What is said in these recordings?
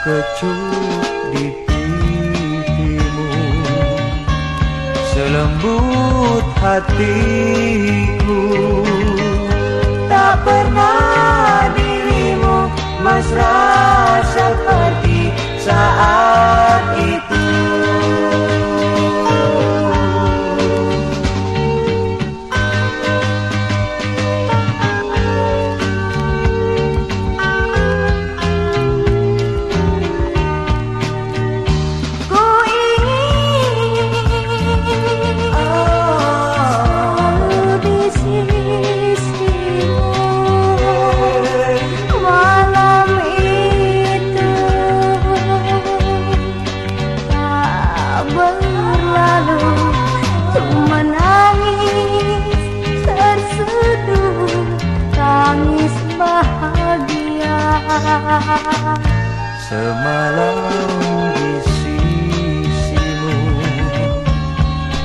kecup di pipimu Selembut hatiku berlalu untuk menangis terseduh tangis bahagia. Semalam di sisimu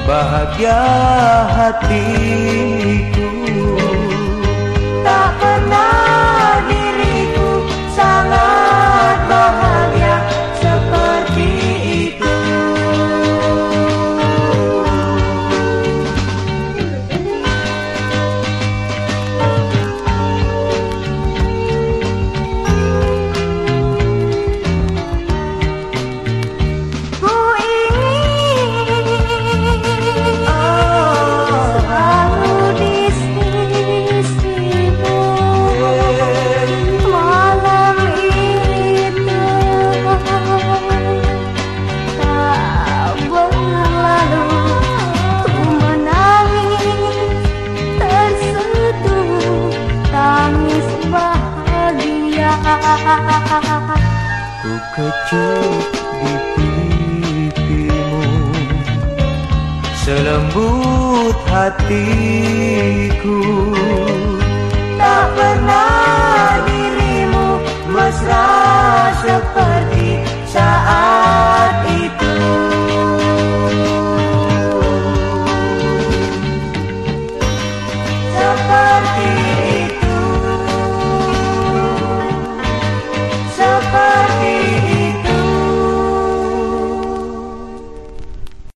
Bahagia hatiku Ku kecup di pipimu. Selembut hatiku. Tak pernah